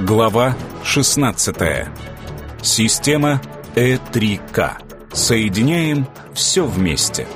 Глава 16. Система Э3К. Соединяем все вместе.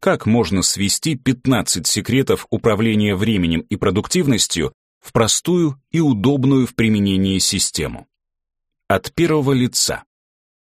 Как можно свести 15 секретов управления временем и продуктивностью в простую и удобную в применении систему? От первого лица.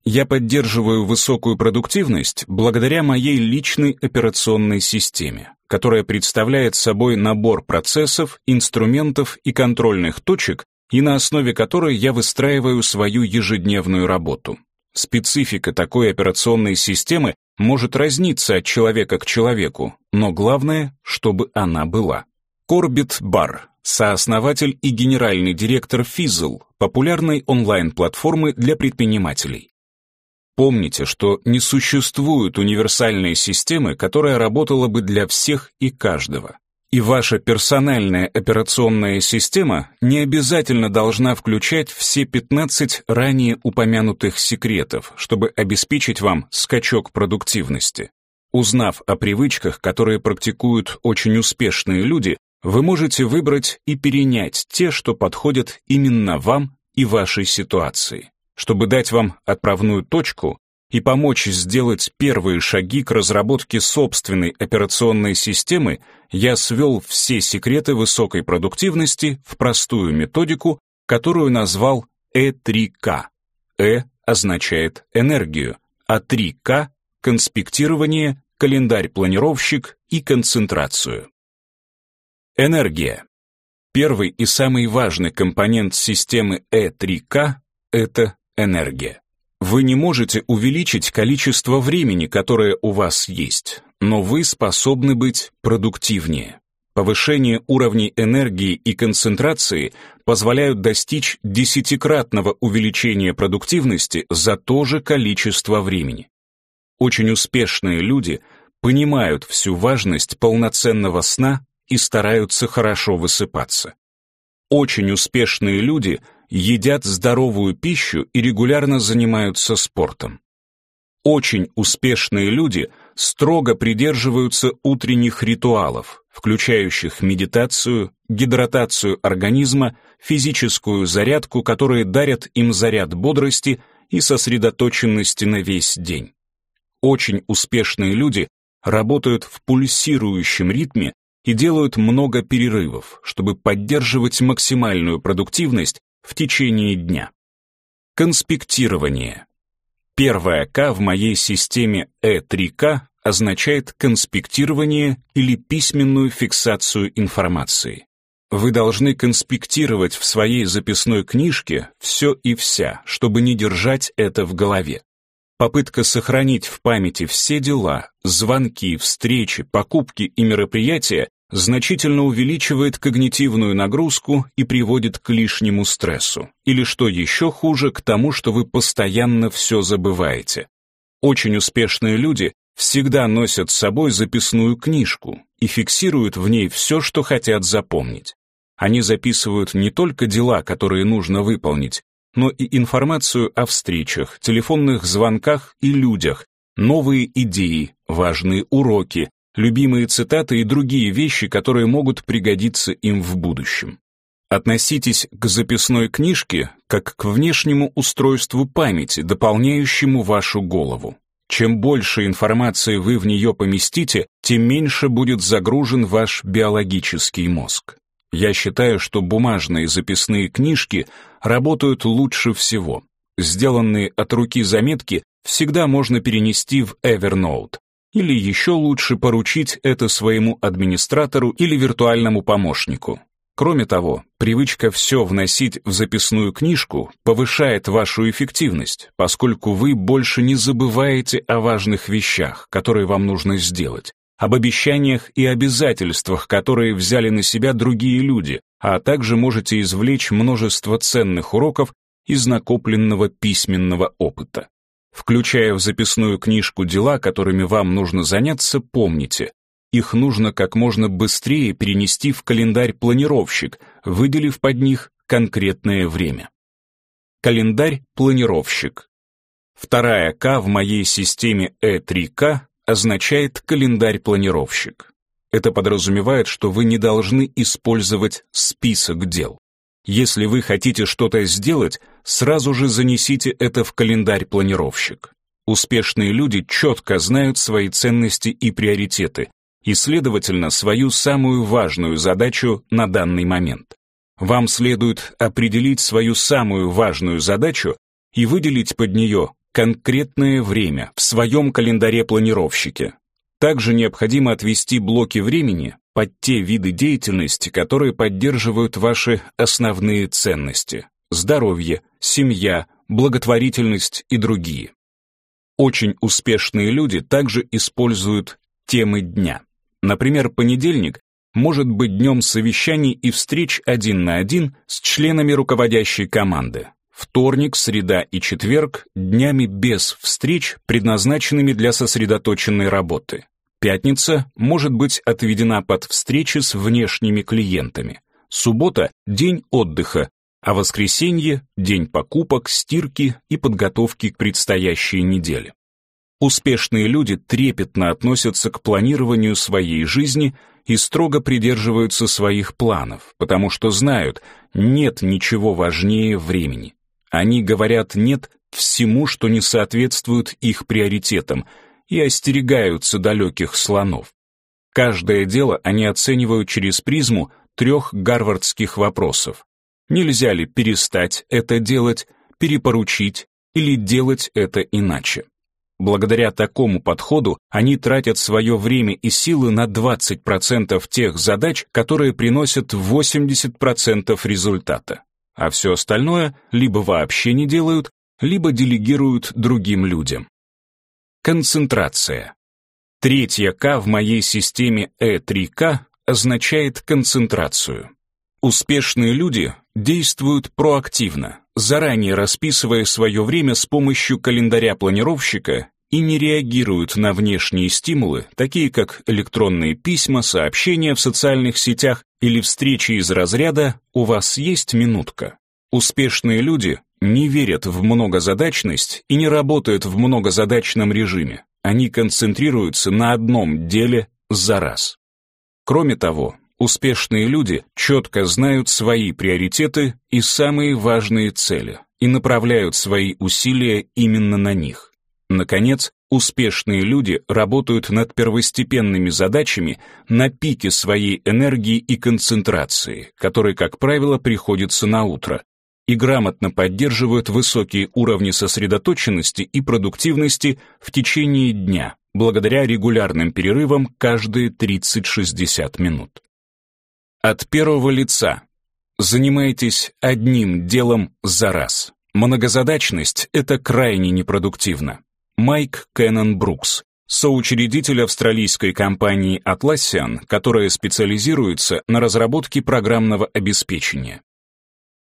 Я поддерживаю высокую продуктивность благодаря моей личной операционной системе, которая представляет собой набор процессов, инструментов и контрольных точек, и на основе которой я выстраиваю свою ежедневную работу. Специфика такой операционной системы может разниться от человека к человеку, но главное, чтобы она была. Корбит Бар, сооснователь и генеральный директор Fizzle, популярной онлайн-платформы для предпринимателей. Помните, что не существует универсальной системы, которая работала бы для всех и каждого. И ваша персональная операционная система не обязательно должна включать все 15 ранее упомянутых секретов, чтобы обеспечить вам скачок продуктивности. Узнав о привычках, которые практикуют очень успешные люди, вы можете выбрать и перенять те, что подходят именно вам и вашей ситуации. Чтобы дать вам отправную точку и помочь сделать первые шаги к разработке собственной операционной системы, я свел все секреты высокой продуктивности в простую методику, которую назвал Э3К. Э означает энергию, а 3К — конспектирование, календарь-планировщик и концентрацию. Энергия. Первый и самый важный компонент системы Э3К — это энергия. Вы не можете увеличить количество времени, которое у вас есть, но вы способны быть продуктивнее. Повышение уровней энергии и концентрации позволяют достичь десятикратного увеличения продуктивности за то же количество времени. Очень успешные люди понимают всю важность полноценного сна и стараются хорошо высыпаться. Очень успешные люди – едят здоровую пищу и регулярно занимаются спортом. Очень успешные люди строго придерживаются утренних ритуалов, включающих медитацию, гидратацию организма, физическую зарядку, которые дарят им заряд бодрости и сосредоточенности на весь день. Очень успешные люди работают в пульсирующем ритме и делают много перерывов, чтобы поддерживать максимальную продуктивность в течение дня. Конспектирование. Первая К в моей системе Э3К означает конспектирование или письменную фиксацию информации. Вы должны конспектировать в своей записной книжке все и вся, чтобы не держать это в голове. Попытка сохранить в памяти все дела, звонки, встречи, покупки и мероприятия значительно увеличивает когнитивную нагрузку и приводит к лишнему стрессу. Или что еще хуже, к тому, что вы постоянно все забываете. Очень успешные люди всегда носят с собой записную книжку и фиксируют в ней все, что хотят запомнить. Они записывают не только дела, которые нужно выполнить, но и информацию о встречах, телефонных звонках и людях, новые идеи, важные уроки, любимые цитаты и другие вещи, которые могут пригодиться им в будущем. Относитесь к записной книжке как к внешнему устройству памяти, дополняющему вашу голову. Чем больше информации вы в нее поместите, тем меньше будет загружен ваш биологический мозг. Я считаю, что бумажные записные книжки работают лучше всего. Сделанные от руки заметки всегда можно перенести в Evernote, или еще лучше поручить это своему администратору или виртуальному помощнику. Кроме того, привычка все вносить в записную книжку повышает вашу эффективность, поскольку вы больше не забываете о важных вещах, которые вам нужно сделать, об обещаниях и обязательствах, которые взяли на себя другие люди, а также можете извлечь множество ценных уроков из накопленного письменного опыта. Включая в записную книжку дела, которыми вам нужно заняться, помните, их нужно как можно быстрее перенести в календарь-планировщик, выделив под них конкретное время. Календарь-планировщик. Вторая К в моей системе Э3К означает календарь-планировщик. Это подразумевает, что вы не должны использовать список дел. Если вы хотите что-то сделать, сразу же занесите это в календарь-планировщик. Успешные люди четко знают свои ценности и приоритеты, и, следовательно, свою самую важную задачу на данный момент. Вам следует определить свою самую важную задачу и выделить под нее конкретное время в своем календаре-планировщике. Также необходимо отвести блоки времени под те виды деятельности, которые поддерживают ваши основные ценности – здоровье, семья, благотворительность и другие. Очень успешные люди также используют темы дня. Например, понедельник может быть днем совещаний и встреч один на один с членами руководящей команды. Вторник, среда и четверг – днями без встреч, предназначенными для сосредоточенной работы. Пятница может быть отведена под встречи с внешними клиентами. Суббота – день отдыха, а воскресенье – день покупок, стирки и подготовки к предстоящей неделе. Успешные люди трепетно относятся к планированию своей жизни и строго придерживаются своих планов, потому что знают, нет ничего важнее времени. Они говорят «нет» всему, что не соответствует их приоритетам, и остерегаются далеких слонов. Каждое дело они оценивают через призму трех гарвардских вопросов. Нельзя ли перестать это делать, перепоручить или делать это иначе? Благодаря такому подходу они тратят свое время и силы на 20% тех задач, которые приносят 80% результата. А все остальное либо вообще не делают, либо делегируют другим людям. Концентрация. Третья К в моей системе Э3К означает концентрацию. Успешные люди действуют проактивно, заранее расписывая свое время с помощью календаря-планировщика и не реагируют на внешние стимулы, такие как электронные письма, сообщения в социальных сетях или встречи из разряда «У вас есть минутка?». Успешные люди не верят в многозадачность и не работают в многозадачном режиме. Они концентрируются на одном деле за раз. Кроме того, Успешные люди четко знают свои приоритеты и самые важные цели и направляют свои усилия именно на них. Наконец, успешные люди работают над первостепенными задачами на пике своей энергии и концентрации, которые, как правило, приходится на утро, и грамотно поддерживают высокие уровни сосредоточенности и продуктивности в течение дня, благодаря регулярным перерывам каждые 30-60 минут. От первого лица. Занимайтесь одним делом за раз. Многозадачность — это крайне непродуктивно. Майк Кеннон Брукс, соучредитель австралийской компании Atlassian, которая специализируется на разработке программного обеспечения.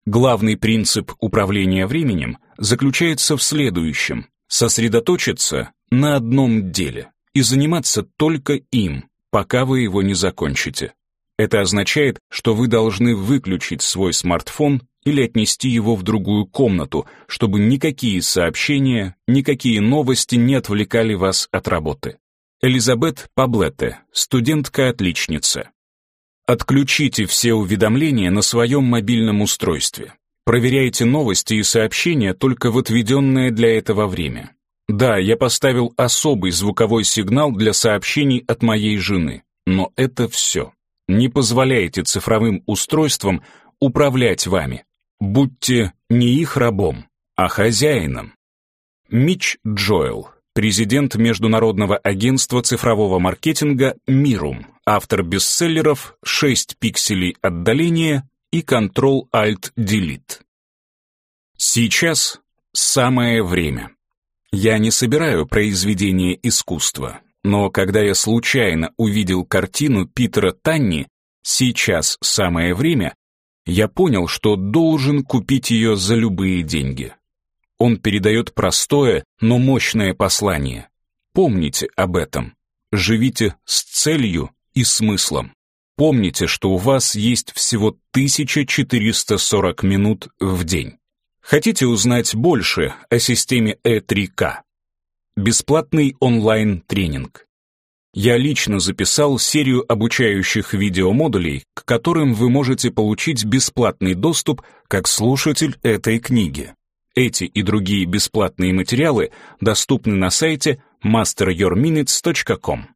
Главный принцип управления временем заключается в следующем — сосредоточиться на одном деле и заниматься только им, пока вы его не закончите. Это означает, что вы должны выключить свой смартфон или отнести его в другую комнату, чтобы никакие сообщения, никакие новости не отвлекали вас от работы. Элизабет Паблетте, студентка-отличница. Отключите все уведомления на своем мобильном устройстве. Проверяйте новости и сообщения только в отведенное для этого время. Да, я поставил особый звуковой сигнал для сообщений от моей жены, но это все. Не позволяйте цифровым устройствам управлять вами. Будьте не их рабом, а хозяином. Мич Джоэл, президент Международного агентства цифрового маркетинга «Мирум», автор бестселлеров «6 пикселей отдаления» и «Control-Alt-Delete». Сейчас самое время. Я не собираю произведения искусства, но когда я случайно увидел картину Питера Танни «Сейчас самое время», я понял, что должен купить ее за любые деньги. Он передает простое, но мощное послание. Помните об этом. Живите с целью и смыслом. Помните, что у вас есть всего 1440 минут в день. Хотите узнать больше о системе E3K? Бесплатный онлайн-тренинг. Я лично записал серию обучающих видеомодулей, к которым вы можете получить бесплатный доступ как слушатель этой книги. Эти и другие бесплатные материалы доступны на сайте masteryourminutes.com.